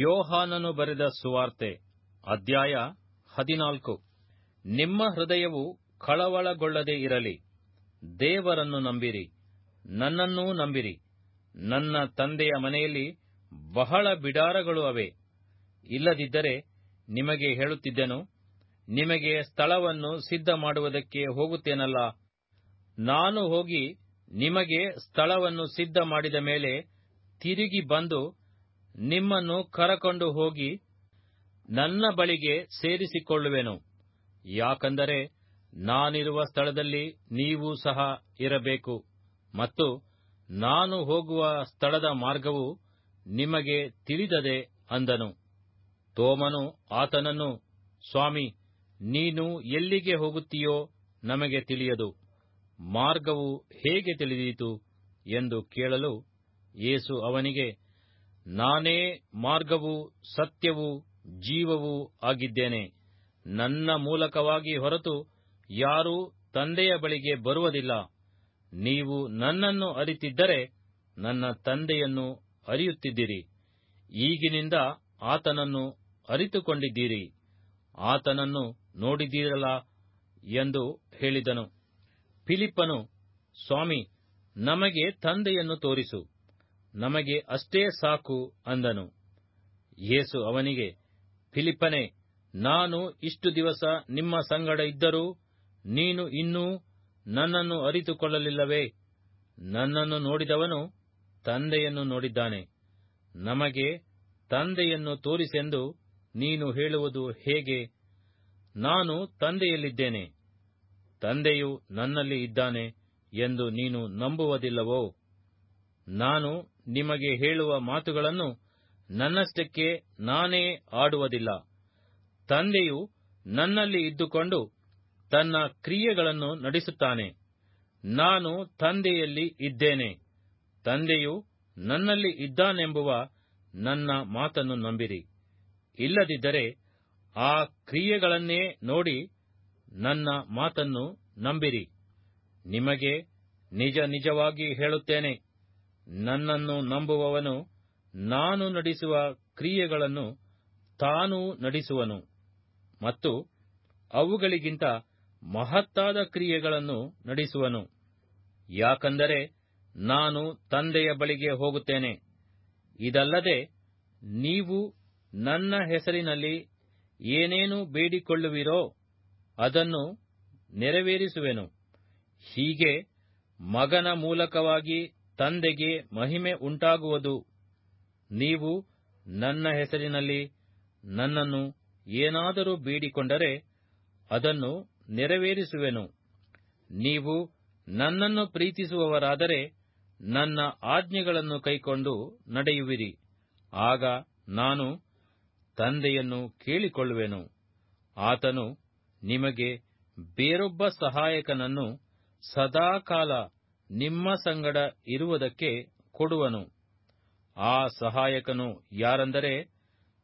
ಯೋಹಾನನು ಬರೆದ ಸುವಾರ್ತೆ, ಅಧ್ಯಾಯ ಹದಿನಾಲ್ಕು. ನಿಮ್ಮ ಹೃದಯವು ಕಳವಳಗೊಳ್ಳದೆ ಇರಲಿ. ದೇವರನ್ನು ನಂಬಿರಿ, ನನ್ನನ್ನೂ ನಂಬಿರಿ. ನನ್ನ ತಂದೆಯ ಮನೆಯಲ್ಲಿ ಬಹಳ ಬಿಡಾರಗಳು ಅವೆ. ಇಲ್ಲದಿದ್ದರೆ ನಿಮಗೆ ಹೇಳುತ್ತಿದ್ದೆನು, ನಿಮಗೆ ಸ್ಥಳವನ್ನು ಸಿದ್ಧ ಮಾಡುವುದಕ್ಕೆ ಹೋಗುತ್ತೇನಲ್ಲ. ನಾನು ಹೋಗಿ ನಿಮಗೆ ಸ್ಥಳವನ್ನು ಸಿದ್ಧ ಮಾಡಿದ ಮೇಲೆ ತಿರುಗಿ ಬಂದು ನಿಮ್ಮನ್ನು ಕರಕೊಂಡು ಹೋಗಿ ನನ್ನ ಬಳಿಗೆ ಸೇರಿಸಿಕೊಳ್ಳುವೆನು. ಯಾಕಂದರೆ ನಾನಿರುವ ಸ್ಥಳದಲ್ಲಿ ನೀವು ಸಹ ಇರಬೇಕು ಮತ್ತು ನಾನು ಹೋಗುವ ಸ್ಥಳದ ಮಾರ್ಗವು ನಿಮಗೆ ತಿಳಿದದೆ ಅಂದನು. ತೋಮನು ಆತನನ್ನು, ಸ್ವಾಮಿ, ನೀನು ಎಲ್ಲಿಗೆ ಹೋಗುತ್ತೀಯೋ ನಮಗೆ ತಿಳಿಯದು, ಮಾರ್ಗವು ಹೇಗೆ ತಿಳಿದೀತು ಎಂದು ಕೇಳಲು ಯೇಸು ಅವನಿಗೆ ನಾನೇ ಮಾರ್ಗವೂ, ಸತ್ಯವೂ, ಜೀವವೂ ಆಗಿದ್ದೇನೆ. ನನ್ನ ಮೂಲಕವಾಗಿ ಹೊರತು ಯಾರೂ ತಂದೆಯ ಬಳಿಗೆ ಬರುವುದಿಲ್ಲ. ನೀವು ನನ್ನನ್ನು ಅರಿತಿದ್ದರೆ ನನ್ನ ತಂದೆಯನ್ನು ಅರಿಯುತ್ತಿದ್ದೀರಿ. ಈಗಿನಿಂದ ಆತನನ್ನು ಅರಿತುಕೊಂಡಿದ್ದೀರಿ. ಆತನನ್ನು ನೋಡಿದ್ದೀರಲ್ಲ ಎಂದು ಹೇಳಿದನು. ಫಿಲಿಪ್ಪನು, ಸ್ವಾಮಿ, ನಮಗೆ ತಂದೆಯನ್ನು ತೋರಿಸು. ನಮಗೆ ಅಷ್ಟೇ ಸಾಕು ಅಂದನು. ಯೇಸು ಅವನಿಗೆ, ಫಿಲಿಪ್ಪನೇ, ನಾನು ಇಷ್ಟು ದಿವಸ ನಿಮ್ಮ ಸಂಗಡ ಇದ್ದರೂ ನೀನು ಇನ್ನೂ ನನ್ನನ್ನು ಅರಿತುಕೊಳ್ಳಲಿಲ್ಲವೇ? ನನ್ನನ್ನು ನೋಡಿದವನು ತಂದೆಯನ್ನು ನೋಡಿದ್ದಾನೆ. ನಮಗೆ ತಂದೆಯನ್ನು ತೋರಿಸೆಂದು ನೀನು ಹೇಳುವುದು ಹೇಗೆ? ನಾನು ತಂದೆಯಲ್ಲಿದ್ದೇನೆ. ತಂದೆಯು ನನ್ನಲ್ಲಿ ಇದ್ದಾನೆ ಎಂದು ನೀನು ನಂಬುವುದಿಲ್ಲವೋ? ನಾನು ನಿಮಗೆ ಹೇಳುವ ಮಾತುಗಳನ್ನು ನನ್ನಷ್ಟಕ್ಕೆ ನಾನೇ ಆಡುವುದಿಲ್ಲ. ತಂದೆಯು ನನ್ನಲ್ಲಿ ಇದ್ದುಕೊಂಡು ತನ್ನ ಕ್ರಿಯೆಗಳನ್ನು ನಡೆಸುತ್ತಾನೆ. ನಾನು ತಂದೆಯಲ್ಲಿ ಇದ್ದೇನೆ. ತಂದೆಯು ನನ್ನಲ್ಲಿ ಇದ್ದಾನೆಂಬುವ ನನ್ನ ಮಾತನ್ನು ನಂಬಿರಿ. ಇಲ್ಲದಿದ್ದರೆ ಆ ಕ್ರಿಯೆಗಳನ್ನೇ ನೋಡಿ ನನ್ನ ಮಾತನ್ನು ನಂಬಿರಿ. ನಿಮಗೆ ನಿಜ ನಿಜವಾಗಿ ಹೇಳುತ್ತೇನೆ. ನನ್ನನ್ನು ನಂಬುವವನು ನಾನು ನಡೆಸುವ ಕ್ರಿಯೆಗಳನ್ನು ತಾನೂ ನಡೆಸುವನು. ಮತ್ತು ಅವುಗಳಿಗಿಂತ ಮಹತ್ತಾದ ಕ್ರಿಯೆಗಳನ್ನು ನಡೆಸುವನು. ಯಾಕಂದರೆ ನಾನು ತಂದೆಯ ಬಳಿಗೆ ಹೋಗುತ್ತೇನೆ. ಇದಲ್ಲದೆ ನೀವು ನನ್ನ ಹೆಸರಿನಲ್ಲಿ ಏನೇನು ಬೇಡಿಕೊಳ್ಳುವಿರೋ ಅದನ್ನು ನೆರವೇರಿಸುವೆನು. ಹೀಗೆ ಮಗನ ಮೂಲಕವಾಗಿ ತಂದೆಗೆ ಮಹಿಮೆ ಉಂಟಾಗುವುದು. ನೀವು ನನ್ನ ಹೆಸರಿನಲ್ಲಿ ನನ್ನನ್ನು ಏನಾದರೂ ಬೇಡಿಕೊಂಡರೆ ಅದನ್ನು ನೆರವೇರಿಸುವೆನು. ನೀವು ನನ್ನನ್ನು ಪ್ರೀತಿಸುವವರಾದರೆ ನನ್ನ ಆಜ್ಞೆಗಳನ್ನು ಕೈಕೊಂಡು ನಡೆಯುವಿರಿ. ಆಗ ನಾನು ತಂದೆಯನ್ನು ಕೇಳಿಕೊಳ್ಳುವೆನು. ಆತನು ನಿಮಗೆ ಬೇರೊಬ್ಬ ಸಹಾಯಕನನ್ನು ಸದಾಕಾಲ ನಿಮ್ಮ ಸಂಗಡ ಇರುವುದಕ್ಕೆ ಕೊಡುವನು. ಆ ಸಹಾಯಕನು ಯಾರೆಂದರೆ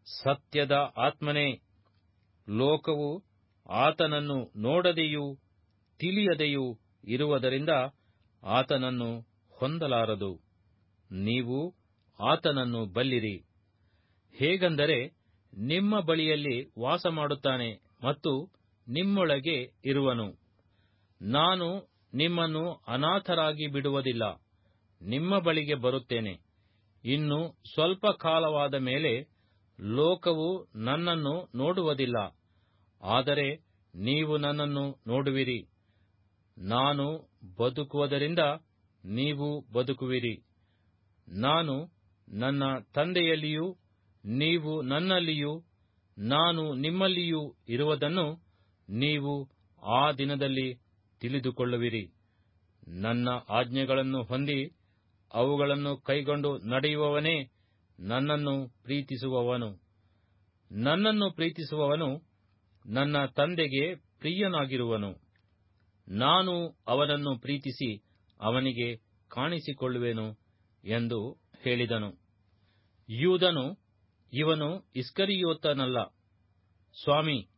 ಸತ್ಯದ ಆತ್ಮನೇ. ಲೋಕವು ಆತನನ್ನು ನೋಡದೆಯೂ ತಿಳಿಯದೆಯೂ ಇರುವುದರಿಂದ ಆತನನ್ನು ಹೊಂದಲಾರದು. ನೀವು ಆತನನ್ನು ಬಲ್ಲಿರಿ. ಹೇಗೆಂದರೆ ನಿಮ್ಮ ಬಳಿಯಲ್ಲಿ ವಾಸ ಮಾಡುತ್ತಾನೆ ಮತ್ತು ನಿಮ್ಮೊಳಗೆ ಇರುವನು. ನಾನು ನಿಮ್ಮನ್ನು ಅನಾಥರಾಗಿ ಬಿಡುವುದಿಲ್ಲ. ನಿಮ್ಮ ಬಳಿಗೆ ಬರುತ್ತೇನೆ. ಇನ್ನು ಸ್ವಲ್ಪ ಕಾಲವಾದ ಮೇಲೆ ಲೋಕವು ನನ್ನನ್ನು ನೋಡುವುದಿಲ್ಲ. ಆದರೆ ನೀವು ನನ್ನನ್ನು ನೋಡುವಿರಿ. ನಾನು ಬದುಕುವುದರಿಂದ ನೀವು ಬದುಕುವಿರಿ. ನಾನು ನನ್ನ ತಂದೆಯಲ್ಲಿಯೂ, ನೀವು ನನ್ನಲ್ಲಿಯೂ, ನಾನು ನಿಮ್ಮಲ್ಲಿಯೂ ಇರುವುದನ್ನು ನೀವು ಆ ದಿನದಲ್ಲಿ ತಿಳಿದುಕೊಳ್ಳುವಿರಿ. ನನ್ನ ಆಜ್ಞೆಗಳನ್ನು ಹೊಂದಿ ಅವುಗಳನ್ನು ಕೈಗೊಂಡು ನಡೆಯುವವನೇ ನನ್ನನ್ನು ಪ್ರೀತಿಸುವವನು. ನನ್ನನ್ನು ಪ್ರೀತಿಸುವವನು ನನ್ನ ತಂದೆಗೆ ಪ್ರಿಯನಾಗಿರುವನು. ನಾನು ಅವನನ್ನು ಪ್ರೀತಿಸಿ ಅವನಿಗೆ ಕಾಣಿಸಿಕೊಳ್ಳುವೆನು ಎಂದು ಹೇಳಿದನು. ಯೂದನು, ಇವನು ಇಸ್ಕರಿಯೋತನಲ್ಲ. ಸ್ವಾಮಿ,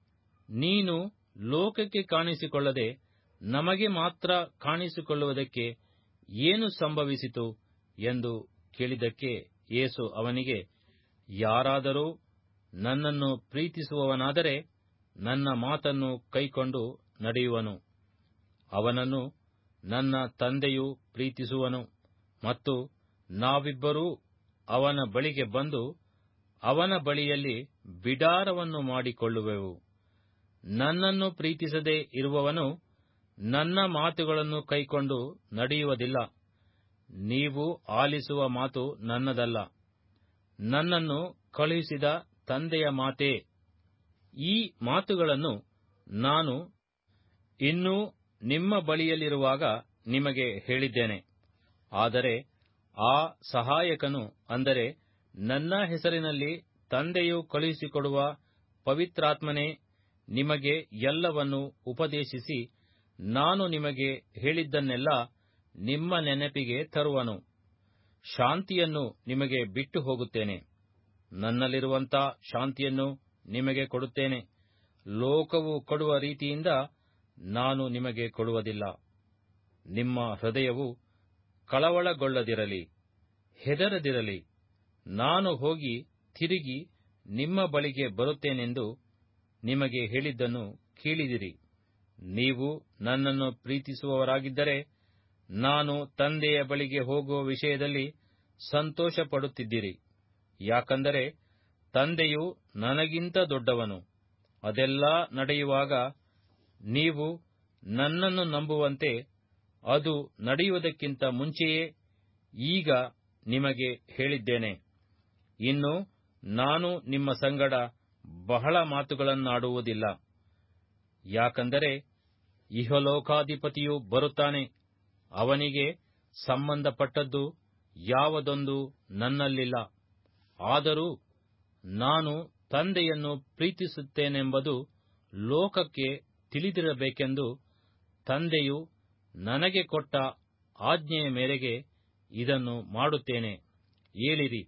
ನೀನು ಲೋಕಕ್ಕೆ ಕಾಣಿಸಿಕೊಳ್ಳದೆ ನಮಗೆ ಮಾತ್ರ ಕಾಣಿಸಿಕೊಳ್ಳುವುದಕ್ಕೆ ಏನು ಸಂಭವಿಸಿತು ಎಂದು ಕೇಳಿದಕ್ಕೆ ಯೇಸು ಅವನಿಗೆ, ಯಾರಾದರೂ ನನ್ನನ್ನು ಪ್ರೀತಿಸುವವನಾದರೆ ನನ್ನ ಮಾತನ್ನು ಕೈಕೊಂಡು ನಡೆಯುವನು. ಅವನನ್ನು ನನ್ನ ತಂದೆಯು ಪ್ರೀತಿಸುವನು ಮತ್ತು ನಾವಿಬ್ಬರೂ ಅವನ ಬಳಿಗೆ ಬಂದು ಅವನ ಬಳಿಯಲ್ಲಿ ಬಿಡಾರವನ್ನು ಮಾಡಿಕೊಳ್ಳುವೆವು. ನನ್ನನ್ನು ಪ್ರೀತಿಸದೆ ಇರುವವನು ನನ್ನ ಮಾತುಗಳನ್ನು ಕೈಕೊಂಡು ನಡೆಯುವುದಿಲ್ಲ. ನೀವು ಆಲಿಸುವ ಮಾತು ನನ್ನದಲ್ಲ. ನನ್ನನ್ನು ಕಳುಹಿಸಿದ ತಂದೆಯ ಮಾತೇ. ಈ ಮಾತುಗಳನ್ನು ನಾನು ಇನ್ನೂ ನಿಮ್ಮ ಬಳಿಯಲ್ಲಿರುವಾಗ ನಿಮಗೆ ಹೇಳಿದ್ದೇನೆ. ಆದರೆ ಆ ಸಹಾಯಕನು ಅಂದರೆ ನನ್ನ ಹೆಸರಿನಲ್ಲಿ ತಂದೆಯು ಕಳುಹಿಸಿಕೊಡುವ ಪವಿತ್ರಾತ್ಮನೇ ನಿಮಗೆ ಎಲ್ಲವನ್ನು ಉಪದೇಶಿಸಿ ನಾನು ನಿಮಗೆ ಹೇಳಿದ್ದನ್ನೆಲ್ಲ ನಿಮ್ಮ ನೆನಪಿಗೆ ತರುವನು. ಶಾಂತಿಯನ್ನು ನಿಮಗೆ ಬಿಟ್ಟು ಹೋಗುತ್ತೇನೆ. ನನ್ನಲ್ಲಿರುವಂಥ ಶಾಂತಿಯನ್ನು ನಿಮಗೆ ಕೊಡುತ್ತೇನೆ. ಲೋಕವು ಕೊಡುವ ರೀತಿಯಿಂದ ನಾನು ನಿಮಗೆ ಕೊಡುವುದಿಲ್ಲ. ನಿಮ್ಮ ಹೃದಯವು ಕಳವಳಗೊಳ್ಳದಿರಲಿ, ಹೆದರದಿರಲಿ. ನಾನು ಹೋಗಿ ತಿರುಗಿ ನಿಮ್ಮ ಬಳಿಗೆ ಬರುತ್ತೇನೆಂದು ನಿಮಗೆ ಹೇಳಿದ್ದನ್ನು ಕೇಳಿದಿರಿ. ನೀವು ನನ್ನನ್ನು ಪ್ರೀತಿಸುವವರಾಗಿದ್ದರೆ ನಾನು ತಂದೆಯ ಬಳಿಗೆ ಹೋಗುವ ವಿಷಯದಲ್ಲಿ ಸಂತೋಷಪಡುತ್ತಿದ್ದಿರಿ. ಯಾಕಂದರೆ ತಂದೆಯು ನನಗಿಂತ ದೊಡ್ಡವನು. ಅದೆಲ್ಲ ನಡೆಯುವಾಗ ನೀವು ನನ್ನನ್ನು ನಂಬುವಂತೆ ಅದು ನಡೆಯುವುದಕ್ಕಿಂತ ಮುಂಚೆಯೇ ಈಗ ನಿಮಗೆ ಹೇಳಿದ್ದೇನೆ. ಇನ್ನು ನಾನು ನಿಮ್ಮ ಸಂಗಡ ಬಹಳ ಮಾತುಗಳನ್ನಾಡುವುದಿಲ್ಲ. ಯಾಕಂದರೆ ಇಹಲೋಕಾಧಿಪತಿಯು ಬರುತ್ತಾನೆ. ಅವನಿಗೆ ಸಂಬಂಧಪಟ್ಟದ್ದು ಯಾವುದೊಂದು ನನ್ನಲ್ಲಿಲ್ಲ. ಆದರೂ ನಾನು ತಂದೆಯನ್ನು ಪ್ರೀತಿಸುತ್ತೇನೆಂಬುದು ಲೋಕಕ್ಕೆ ತಿಳಿದಿರಬೇಕೆಂದು ತಂದೆಯು ನನಗೆ ಕೊಟ್ಟ ಆಜ್ಞೆಯ ಮೇರೆಗೆ ಇದನ್ನು ಮಾಡುತ್ತೇನೆ. ಏಳಿರಿ,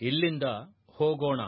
ಇಲ್ಲಿಂದ ಹೋಗೋಣ.